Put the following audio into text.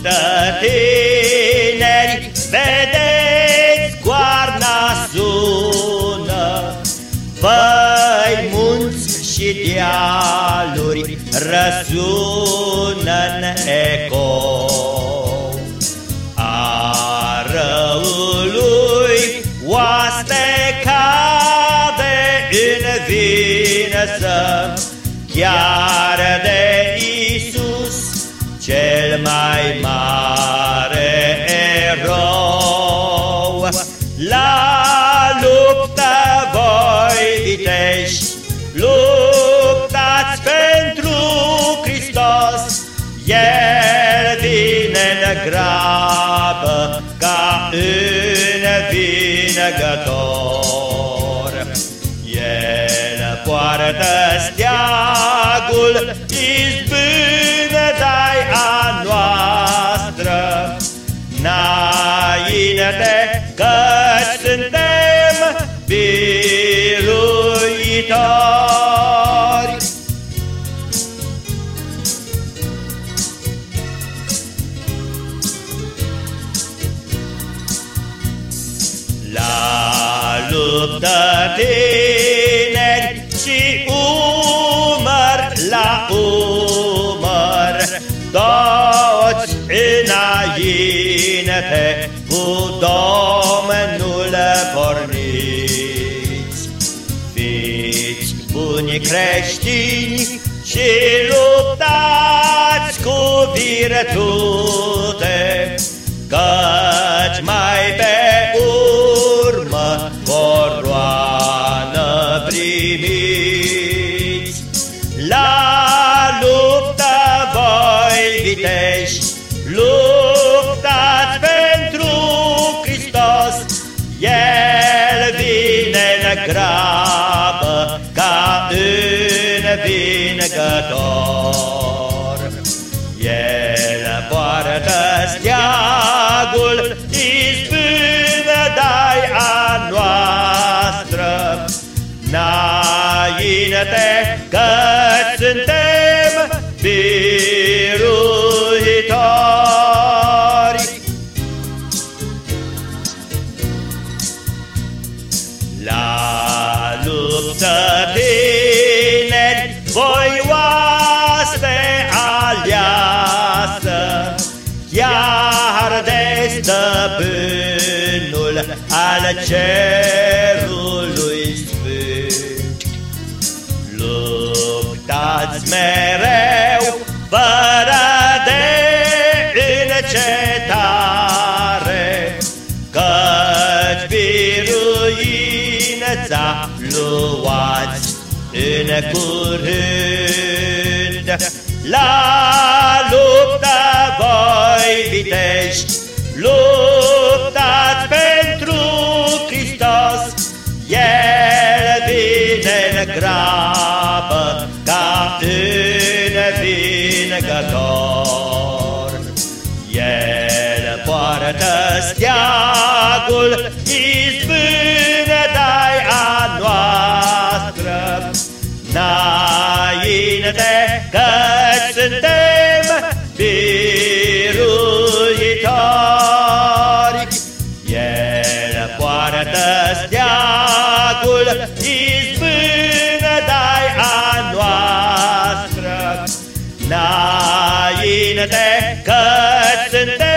luptă tineri, vedeți goarna sună, Păi munți și dealuri răsună-n eco. A răului oaste cade în vină să chiar La luptă voi vitești, luptați pentru Hristos, El vine în grabă ca în vinăgător. El poartă steagul, izbână luptă tineri și umăr la umăr, toți înainte cu Domnul porniți. Fiți buni creștini și luptați cu virtute, at all. Chiar de stăpânul al cerului sfânt. Luptați mereu, fără de încetare, Căci biruința luați în curând. La luptă voi vitești, luptați pentru Hristos, El vine în grabă ca în vingător. El poartă steagul, izbână dai a noastră, Înainte că Domnul, izbână dai a noastră. Înainte că suntem